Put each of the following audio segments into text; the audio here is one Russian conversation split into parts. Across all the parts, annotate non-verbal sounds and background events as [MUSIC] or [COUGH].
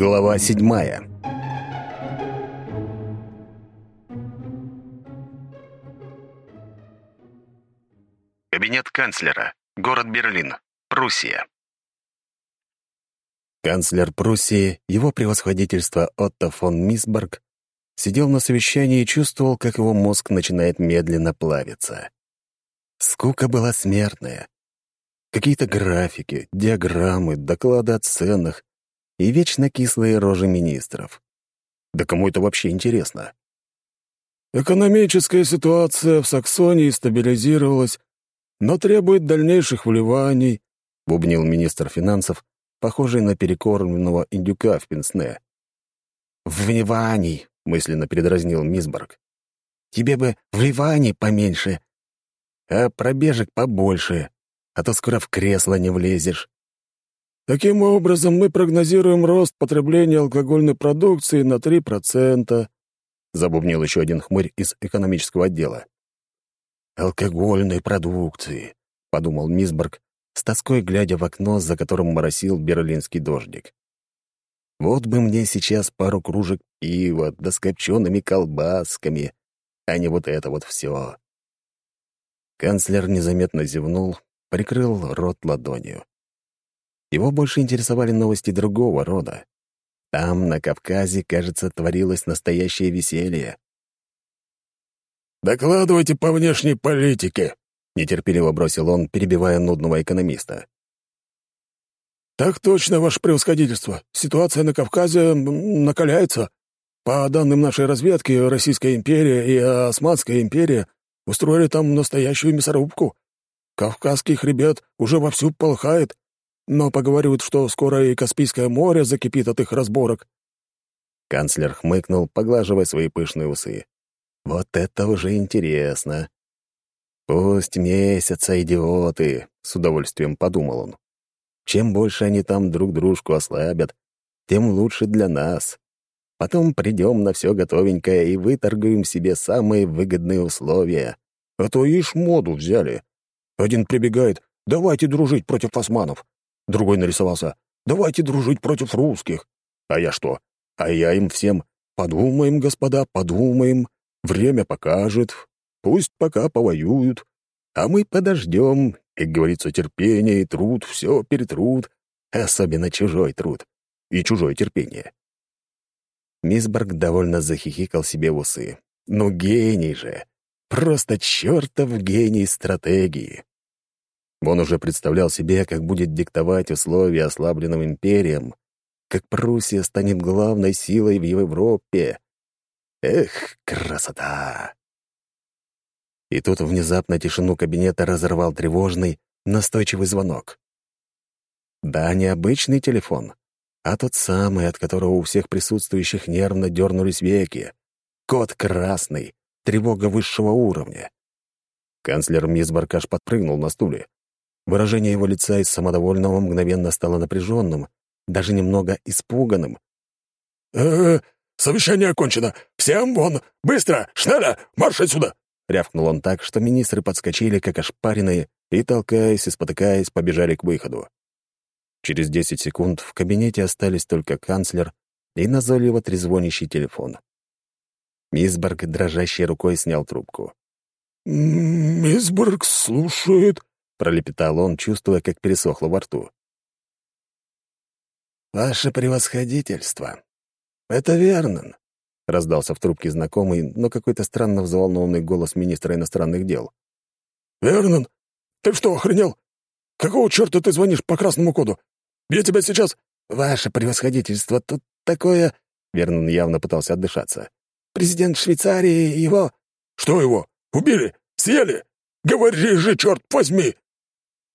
Глава седьмая. Кабинет канцлера. Город Берлин. Пруссия. Канцлер Пруссии, его превосходительство Отто фон Мисберг, сидел на совещании и чувствовал, как его мозг начинает медленно плавиться. Скука была смертная. Какие-то графики, диаграммы, доклады о ценах и вечно кислые рожи министров. Да кому это вообще интересно? Экономическая ситуация в Саксонии стабилизировалась, но требует дальнейших вливаний, бубнил министр финансов, похожий на перекормленного индюка в пенсне. «Вливаний!» — мысленно передразнил Мисборг. «Тебе бы вливаний поменьше, а пробежек побольше, а то скоро в кресло не влезешь». Таким образом, мы прогнозируем рост потребления алкогольной продукции на 3%, забубнил еще один хмырь из экономического отдела. «Алкогольной продукции», — подумал Мисборг, с тоской глядя в окно, за которым моросил берлинский дождик. «Вот бы мне сейчас пару кружек пива, да с копчеными колбасками, а не вот это вот все. Канцлер незаметно зевнул, прикрыл рот ладонью. Его больше интересовали новости другого рода. Там, на Кавказе, кажется, творилось настоящее веселье. «Докладывайте по внешней политике», — нетерпеливо бросил он, перебивая нудного экономиста. «Так точно, ваше превосходительство. Ситуация на Кавказе накаляется. По данным нашей разведки, Российская империя и Османская империя устроили там настоящую мясорубку. Кавказский хребет уже вовсю полыхает, но поговаривают, что скоро и Каспийское море закипит от их разборок». Канцлер хмыкнул, поглаживая свои пышные усы. «Вот это уже интересно!» «Пусть месяца, идиоты!» — с удовольствием подумал он. «Чем больше они там друг дружку ослабят, тем лучше для нас. Потом придем на все готовенькое и выторгуем себе самые выгодные условия. А то ишь моду взяли. Один прибегает «давайте дружить против османов», Другой нарисовался «Давайте дружить против русских». А я что? А я им всем «Подумаем, господа, подумаем. Время покажет. Пусть пока повоюют. А мы подождем. Как говорится, терпение и труд все перетрут. Особенно чужой труд. И чужое терпение». Мисборг довольно захихикал себе в усы. «Ну, гений же! Просто чертов гений стратегии!» Он уже представлял себе, как будет диктовать условия ослабленным империям, как Пруссия станет главной силой в Европе. Эх, красота! И тут внезапно тишину кабинета разорвал тревожный, настойчивый звонок. Да, не обычный телефон, а тот самый, от которого у всех присутствующих нервно дернулись веки. Код красный, тревога высшего уровня. Канцлер Мисбарк аж подпрыгнул на стуле. Выражение его лица из самодовольного мгновенно стало напряженным, даже немного испуганным. «Э, -э совещание окончено! Всем вон! Быстро! Шнеля! Марш отсюда!» Рявкнул он так, что министры подскочили, как ошпаренные, и, толкаясь и спотыкаясь, побежали к выходу. Через десять секунд в кабинете остались только канцлер и назойливо трезвонящий телефон. Мисберг дрожащей рукой снял трубку. «Мисберг слушает», пролепетал он, чувствуя, как пересохло во рту. «Ваше превосходительство! Это Вернон!» — раздался в трубке знакомый, но какой-то странно взволнованный голос министра иностранных дел. «Вернон, ты что, охренел? Какого черта ты звонишь по красному коду? Я тебя сейчас...» «Ваше превосходительство, тут такое...» Вернон явно пытался отдышаться. «Президент Швейцарии, его...» «Что его? Убили? Съели? Говори же, черт возьми!»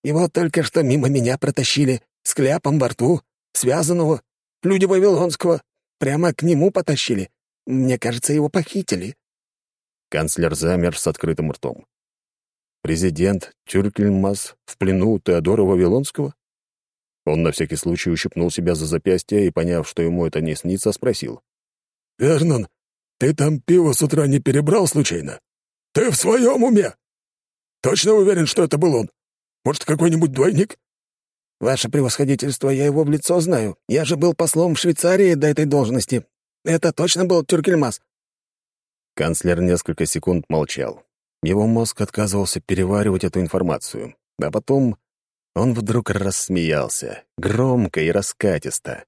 Его только что мимо меня протащили, с кляпом во рту, связанного. Люди Вавилонского. Прямо к нему потащили. Мне кажется, его похитили». Канцлер замер с открытым ртом. «Президент Тюркельмас в плену Теодора Вавилонского?» Он на всякий случай ущипнул себя за запястье и, поняв, что ему это не снится, спросил. «Вернон, ты там пиво с утра не перебрал случайно? Ты в своем уме? Точно уверен, что это был он?» Может, какой-нибудь двойник?» «Ваше превосходительство, я его в лицо знаю. Я же был послом в Швейцарии до этой должности. Это точно был Тюркельмас?» Канцлер несколько секунд молчал. Его мозг отказывался переваривать эту информацию. А потом он вдруг рассмеялся, громко и раскатисто.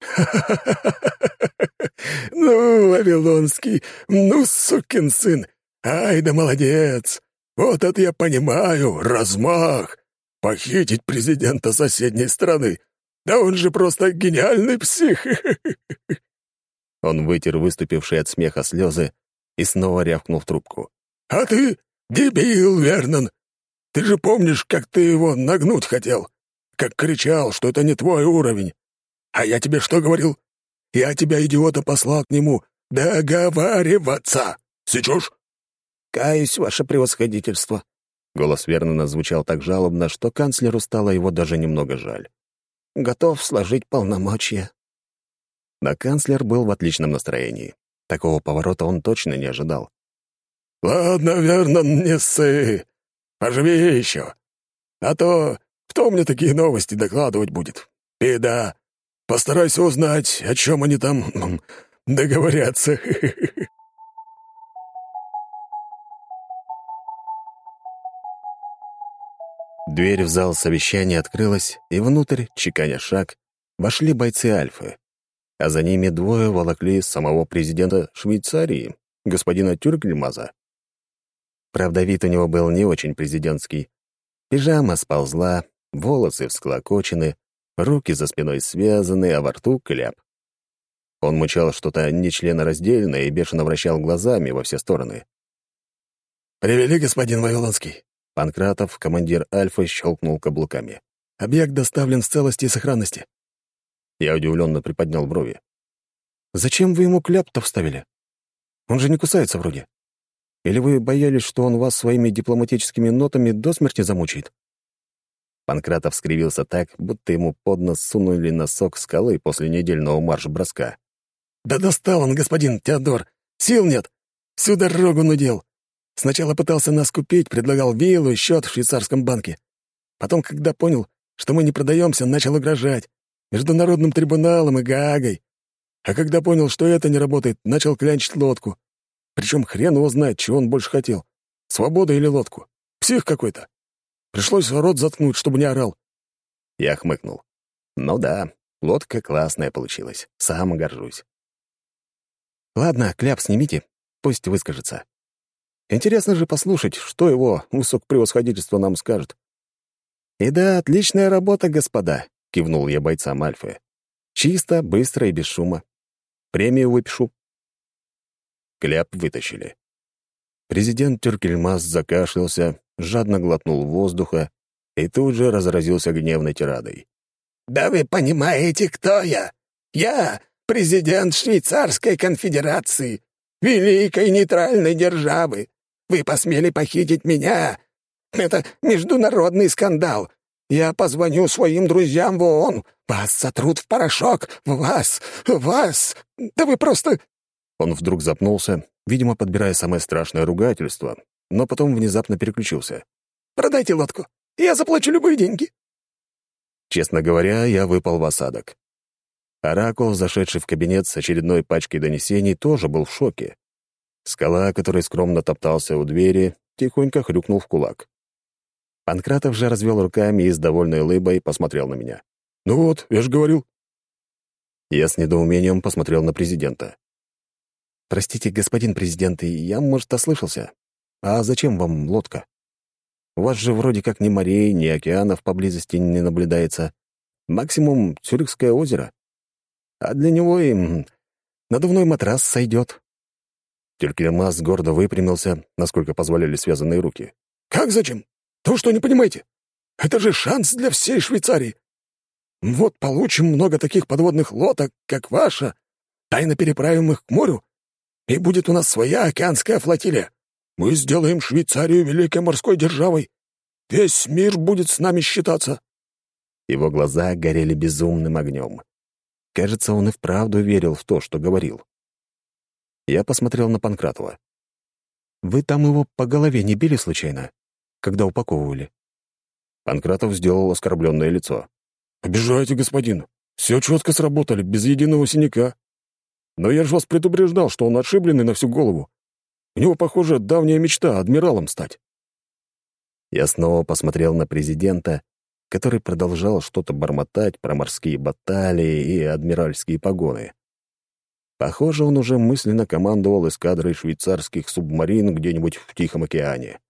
[LAUGHS] Ну, Вавилонский, ну, сукин сын! Ай да молодец! Вот это я понимаю, размах! Похитить президента соседней страны! Да он же просто гениальный псих!» [LAUGHS] Он вытер выступившие от смеха слезы и снова рявкнул в трубку. «А ты дебил, Вернон! Ты же помнишь, как ты его нагнуть хотел? Как кричал, что это не твой уровень! А я тебе что говорил? Я тебя, идиота, послал к нему договариваться! Сечешь?» «Каюсь, ваше превосходительство». Голос Вернона звучал так жалобно, что канцлеру стало его даже немного жаль. «Готов сложить полномочия». Но канцлер был в отличном настроении. Такого поворота он точно не ожидал. «Ладно, Вернон, не ссы. Поживи еще. А то кто мне такие новости докладывать будет? И да, постарайся узнать, о чем они там [LAUGHS] договорятся». [LAUGHS] Дверь в зал совещания открылась, и внутрь, чеканя шаг, вошли бойцы Альфы. А за ними двое волокли самого президента Швейцарии, господина Тюркельмаза. Правда, вид у него был не очень президентский. Пижама сползла, волосы всклокочены, руки за спиной связаны, а во рту кляп. Он мучал что-то нечленораздельное и бешено вращал глазами во все стороны. «Привели, господин Вавилонский», Панкратов, командир Альфа, щелкнул каблуками. «Объект доставлен в целости и сохранности». Я удивленно приподнял брови. «Зачем вы ему кляп-то вставили? Он же не кусается вроде. Или вы боялись, что он вас своими дипломатическими нотами до смерти замучает?» Панкратов скривился так, будто ему под нос сунули носок скалы после недельного марш-броска. «Да достал он, господин Теодор! Сил нет! Всю дорогу нудел! Сначала пытался нас купить, предлагал виллу и счет в швейцарском банке. Потом, когда понял, что мы не продаемся, начал угрожать. Международным трибуналом и Гаагой. А когда понял, что это не работает, начал клянчить лодку. Причем хрен его знает, чего он больше хотел. Свобода или лодку. Псих какой-то. Пришлось рот заткнуть, чтобы не орал. Я хмыкнул. Ну да, лодка классная получилась. Сам горжусь. Ладно, кляп снимите, пусть выскажется. Интересно же послушать, что его высокопревосходительство нам скажет. «И да, отличная работа, господа», — кивнул я бойцам Альфы. «Чисто, быстро и без шума. Премию выпишу». Кляп вытащили. Президент Тюркельмас закашлялся, жадно глотнул воздуха и тут же разразился гневной тирадой. «Да вы понимаете, кто я? Я — президент Швейцарской конфедерации, великой нейтральной державы, вы посмели похитить меня. Это международный скандал. Я позвоню своим друзьям в ООН. Вас сотрут в порошок. Вас! Вас! Да вы просто...» Он вдруг запнулся, видимо, подбирая самое страшное ругательство, но потом внезапно переключился. «Продайте лодку. Я заплачу любые деньги». Честно говоря, я выпал в осадок. Оракул, зашедший в кабинет с очередной пачкой донесений, тоже был в шоке. Скала, который скромно топтался у двери, тихонько хрюкнул в кулак. Панкратов же развел руками и с довольной улыбой посмотрел на меня. «Ну вот, я же говорил». Я с недоумением посмотрел на президента. «Простите, господин президент, я, может, ослышался. А зачем вам лодка? У вас же вроде как ни морей, ни океанов поблизости не наблюдается. Максимум Цюрихское озеро. А для него и надувной матрас сойдет. Тюркельмас гордо выпрямился, насколько позволяли связанные руки. «Как зачем? То, что не понимаете? Это же шанс для всей Швейцарии. Вот получим много таких подводных лодок, как ваша, тайно переправим их к морю, и будет у нас своя океанская флотилия. Мы сделаем Швейцарию великой морской державой. Весь мир будет с нами считаться». Его глаза горели безумным огнем. Кажется, он и вправду верил в то, что говорил. Я посмотрел на Панкратова. «Вы там его по голове не били случайно, когда упаковывали?» Панкратов сделал оскорбленное лицо. «Обижаете, господин. Все четко сработали, без единого синяка. Но я же вас предупреждал, что он отшибленный на всю голову. У него, похоже, давняя мечта — адмиралом стать». Я снова посмотрел на президента, который продолжал что-то бормотать про морские баталии и адмиральские погоны. Похоже, он уже мысленно командовал эскадрой швейцарских субмарин где-нибудь в Тихом океане.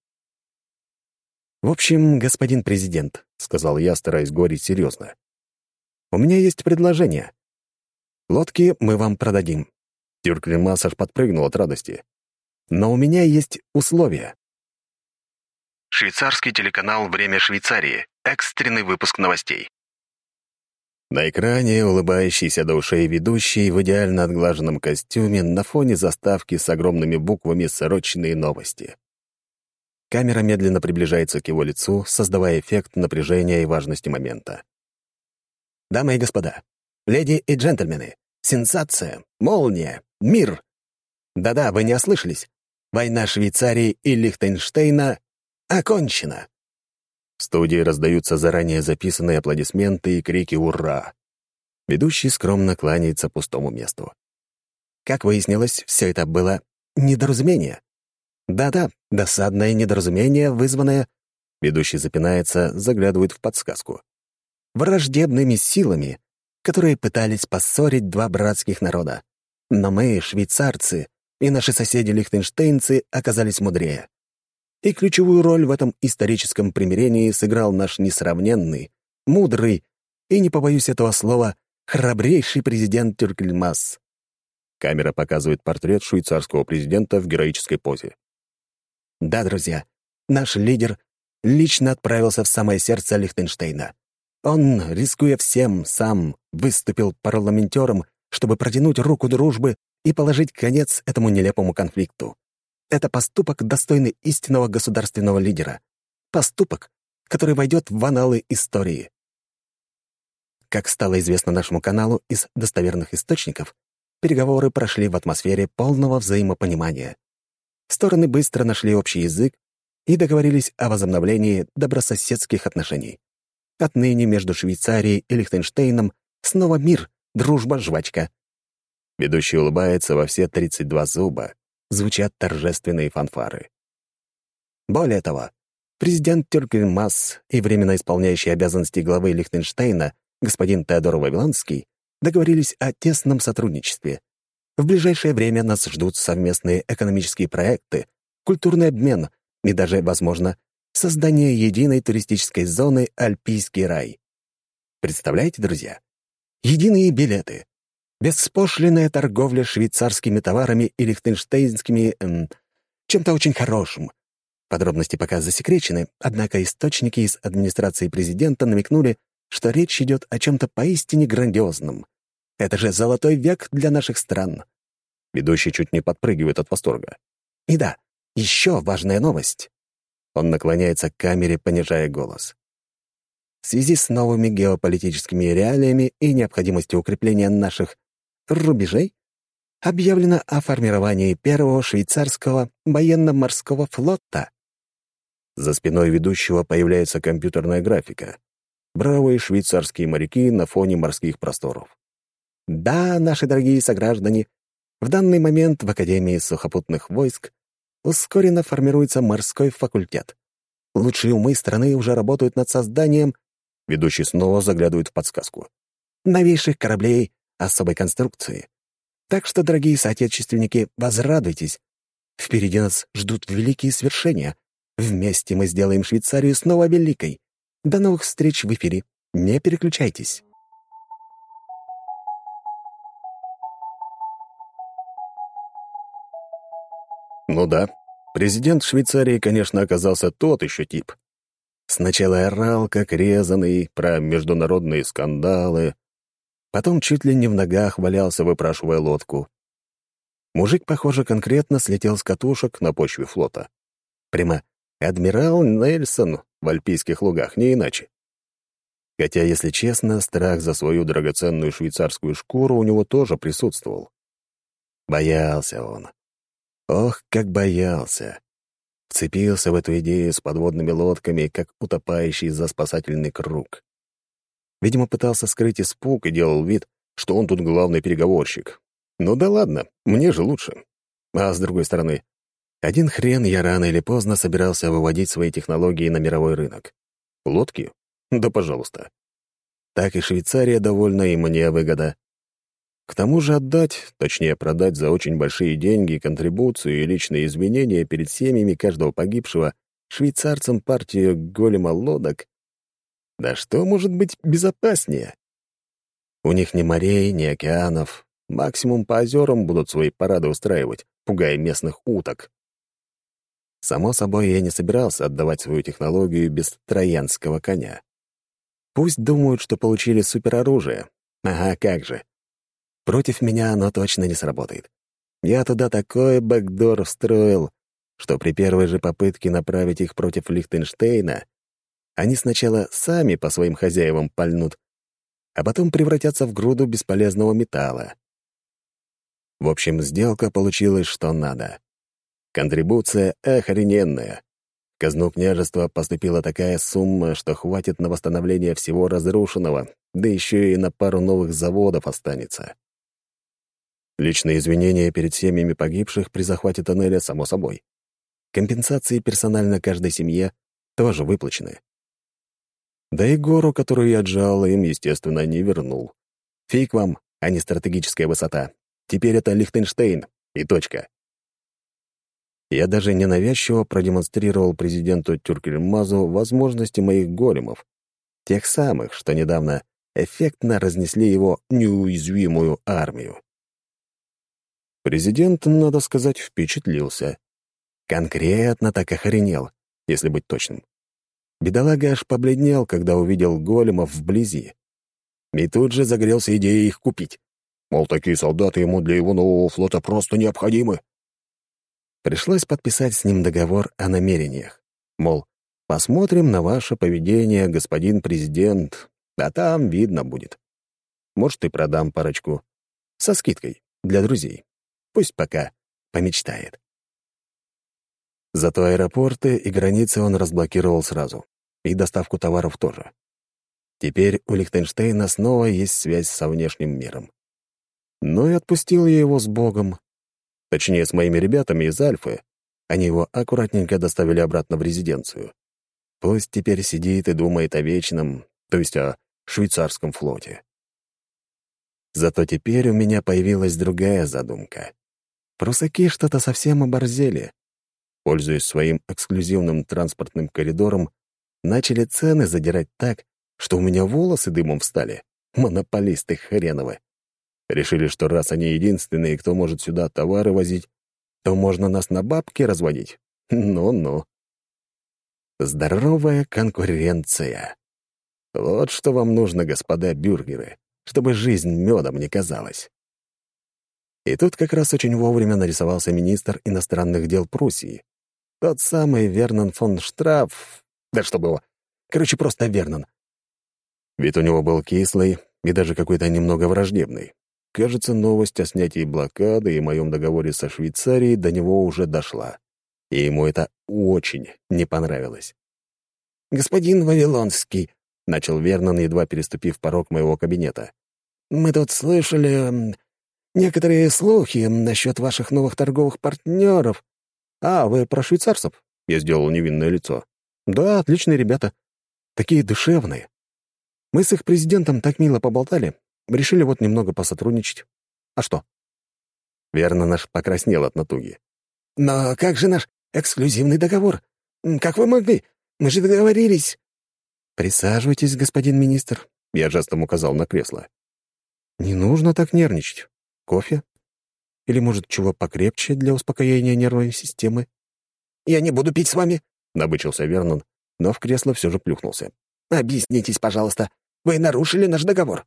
«В общем, господин президент», — сказал я, стараясь говорить серьезно, — «у меня есть предложение. Лодки мы вам продадим». Тюрклемас аж подпрыгнул от радости. «Но у меня есть условия». Швейцарский телеканал «Время Швейцарии». Экстренный выпуск новостей. На экране улыбающийся до ушей ведущий в идеально отглаженном костюме на фоне заставки с огромными буквами «Срочные новости». Камера медленно приближается к его лицу, создавая эффект напряжения и важности момента. «Дамы и господа, леди и джентльмены, сенсация, молния, мир!» Да-да, вы не ослышались. Война Швейцарии и Лихтенштейна окончена. В студии раздаются заранее записанные аплодисменты и крики «Ура!». Ведущий скромно кланяется пустому месту. Как выяснилось, все это было недоразумение. Да-да, досадное недоразумение, вызванное... Ведущий запинается, заглядывает в подсказку. Враждебными силами, которые пытались поссорить два братских народа. Но мы, швейцарцы, и наши соседи-лихтенштейнцы оказались мудрее. И ключевую роль в этом историческом примирении сыграл наш несравненный, мудрый и, не побоюсь этого слова, храбрейший президент Тюркельмас. Камера показывает портрет швейцарского президента в героической позе. Да, друзья, наш лидер лично отправился в самое сердце Лихтенштейна. Он, рискуя всем, сам выступил парламентером, чтобы протянуть руку дружбы и положить конец этому нелепому конфликту. Это поступок, достойный истинного государственного лидера. Поступок, который войдет в аналы истории. Как стало известно нашему каналу из достоверных источников, переговоры прошли в атмосфере полного взаимопонимания. Стороны быстро нашли общий язык и договорились о возобновлении добрососедских отношений. Отныне между Швейцарией и Лихтенштейном снова мир, дружба, жвачка. Ведущий улыбается во все 32 зуба, звучат торжественные фанфары. Более того, президент Тюркельмас и временно исполняющий обязанности главы Лихтенштейна господин Теодор Вавилонский договорились о тесном сотрудничестве. В ближайшее время нас ждут совместные экономические проекты, культурный обмен и даже, возможно, создание единой туристической зоны «Альпийский рай». Представляете, друзья? Единые билеты, Беспошлинная торговля швейцарскими товарами и лихтенштейнскими... Эм, чем-то очень хорошим. Подробности пока засекречены, однако источники из администрации президента намекнули, что речь идет о чем-то поистине грандиозном. Это же золотой век для наших стран. Ведущий чуть не подпрыгивает от восторга. И да, еще важная новость. Он наклоняется к камере, понижая голос. В связи с новыми геополитическими реалиями и необходимостью укрепления наших рубежей объявлено о формировании первого швейцарского военно-морского флота. За спиной ведущего появляется компьютерная графика. Бравые швейцарские моряки на фоне морских просторов. Да, наши дорогие сограждане, в данный момент в Академии сухопутных войск ускоренно формируется морской факультет. Лучшие умы страны уже работают над созданием... Ведущий снова заглядывает в подсказку. Новейших кораблей особой конструкции. Так что, дорогие соотечественники, возрадуйтесь. Впереди нас ждут великие свершения. Вместе мы сделаем Швейцарию снова великой. До новых встреч в эфире. Не переключайтесь. Ну да, президент Швейцарии, конечно, оказался тот еще тип. Сначала орал, как резанный, про международные скандалы, Потом чуть ли не в ногах валялся, выпрашивая лодку. Мужик, похоже, конкретно слетел с катушек на почве флота. Прямо адмирал Нельсон в альпийских лугах, не иначе. Хотя, если честно, страх за свою драгоценную швейцарскую шкуру у него тоже присутствовал. Боялся он. Ох, как боялся. Вцепился в эту идею с подводными лодками, как утопающий за спасательный круг. Видимо, пытался скрыть испуг и делал вид, что он тут главный переговорщик. Ну да ладно, мне же лучше. А с другой стороны, один хрен я рано или поздно собирался выводить свои технологии на мировой рынок. Лодки? Да пожалуйста. Так и Швейцария довольна, и мне выгода. К тому же отдать, точнее продать за очень большие деньги контрибуцию и личные изменения перед семьями каждого погибшего швейцарцам партию голема лодок. Да что может быть безопаснее? У них ни морей, ни океанов. Максимум по озерам будут свои парады устраивать, пугая местных уток. Само собой, я не собирался отдавать свою технологию без троянского коня. Пусть думают, что получили супероружие. Ага, как же. Против меня оно точно не сработает. Я туда такой бэкдор встроил, что при первой же попытке направить их против Лихтенштейна они сначала сами по своим хозяевам пальнут, а потом превратятся в груду бесполезного металла. В общем, сделка получилась что надо. Контрибуция охрененная. Казну княжества поступила такая сумма, что хватит на восстановление всего разрушенного, да еще и на пару новых заводов останется. Личные извинения перед семьями погибших при захвате тоннеля, само собой. Компенсации персонально каждой семье тоже выплачены. Да и гору, которую я отжал, им, естественно, не вернул. Фиг вам, а не стратегическая высота. Теперь это Лихтенштейн. И точка. Я даже ненавязчиво продемонстрировал президенту Тюркельмазу возможности моих големов, тех самых, что недавно эффектно разнесли его неуязвимую армию. Президент, надо сказать, впечатлился. Конкретно так охренел, если быть точным. Бедолага аж побледнел, когда увидел големов вблизи. И тут же загорелся идеей их купить. Мол, такие солдаты ему для его нового флота просто необходимы. Пришлось подписать с ним договор о намерениях. Мол, посмотрим на ваше поведение, господин президент, а там видно будет. Может, и продам парочку. Со скидкой, для друзей. Пусть пока помечтает. Зато аэропорты и границы он разблокировал сразу. И доставку товаров тоже. Теперь у Лихтенштейна снова есть связь со внешним миром. Ну и отпустил я его с Богом, Точнее, с моими ребятами из Альфы. Они его аккуратненько доставили обратно в резиденцию. Пусть теперь сидит и думает о вечном, то есть о швейцарском флоте. Зато теперь у меня появилась другая задумка. Прусаки что-то совсем оборзели. Пользуясь своим эксклюзивным транспортным коридором, начали цены задирать так, что у меня волосы дымом встали. Монополисты хреновы. Решили, что раз они единственные, кто может сюда товары возить, то можно нас на бабки разводить. Ну-ну. Здоровая конкуренция. Вот что вам нужно, господа бюргеры, чтобы жизнь медом не казалась. И тут как раз очень вовремя нарисовался министр иностранных дел Пруссии. Тот самый Вернон фон Штраф... Да что было? Короче, просто Вернон. Вид у него был кислый и даже какой-то немного враждебный. Кажется, новость о снятии блокады и моем договоре со Швейцарией до него уже дошла. И ему это очень не понравилось. «Господин Вавилонский», — начал Вернон, едва переступив порог моего кабинета, «мы тут слышали некоторые слухи насчет ваших новых торговых партнеров. А, вы про швейцарцев?» — я сделал невинное лицо. «Да, отличные ребята. Такие душевные. Мы с их президентом так мило поболтали, Решили вот немного посотрудничать. А что? Верно, наш покраснел от натуги. «Но как же наш эксклюзивный договор? Как вы могли? Мы же договорились». «Присаживайтесь, господин министр», — я жестом указал на кресло. «Не нужно так нервничать. Кофе? Или, может, чего покрепче для успокоения нервной системы?» «Я не буду пить с вами», — набычился Вернон, но в кресло все же плюхнулся. «Объяснитесь, пожалуйста. Вы нарушили наш договор».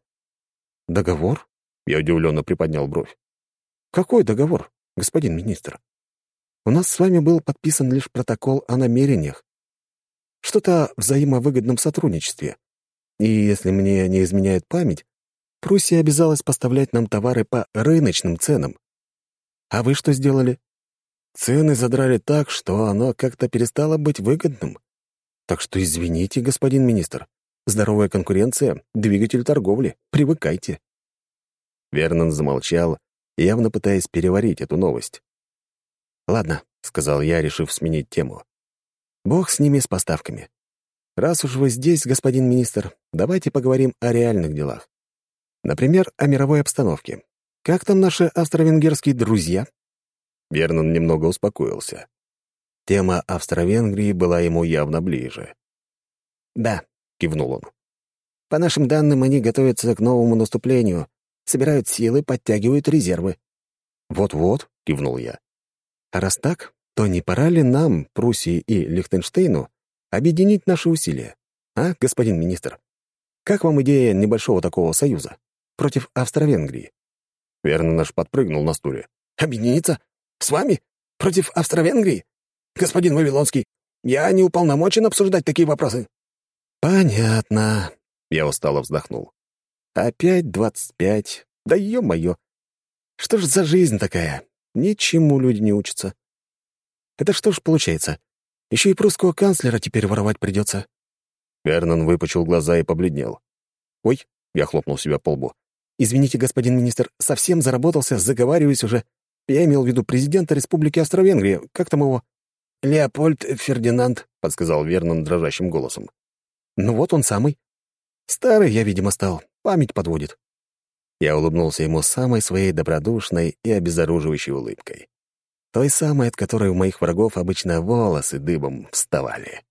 «Договор?» — я удивленно приподнял бровь. «Какой договор, господин министр? У нас с вами был подписан лишь протокол о намерениях. Что-то о взаимовыгодном сотрудничестве. И если мне не изменяет память, Пруссия обязалась поставлять нам товары по рыночным ценам. А вы что сделали? Цены задрали так, что оно как-то перестало быть выгодным. Так что извините, господин министр, Здоровая конкуренция — двигатель торговли. Привыкайте». Вернон замолчал, явно пытаясь переварить эту новость. «Ладно», — сказал я, решив сменить тему. «Бог с ними, с поставками. Раз уж вы здесь, господин министр, давайте поговорим о реальных делах. Например, о мировой обстановке. Как там наши австро-венгерские друзья?» Вернон немного успокоился. Тема Австро-Венгрии была ему явно ближе. «Да», — кивнул он. «По нашим данным, они готовятся к новому наступлению, собирают силы, подтягивают резервы». «Вот-вот», — кивнул я. «А раз так, то не пора ли нам, Пруссии и Лихтенштейну, объединить наши усилия? А, господин министр? Как вам идея небольшого такого союза против Австро-Венгрии?» Верно наш подпрыгнул на стуле. «Объединиться? С вами? Против Австро-Венгрии? Господин Вавилонский, я не уполномочен обсуждать такие вопросы». «Понятно», — я устало вздохнул. «Опять двадцать пять. Да ё-моё! Что ж за жизнь такая? Ничему люди не учатся. Это что ж получается? Еще и прусского канцлера теперь воровать придется. Вернон выпучил глаза и побледнел. «Ой», — я хлопнул себя по лбу. «Извините, господин министр, совсем заработался, заговариваюсь уже. Я имел в виду президента Республики Австро-Венгрия. Как там его?» «Леопольд Фердинанд», — подсказал Вернон дрожащим голосом. «Ну вот он самый. Старый я, видимо, стал. Память подводит». Я улыбнулся ему самой своей добродушной и обезоруживающей улыбкой. Той самой, от которой у моих врагов обычно волосы дыбом вставали.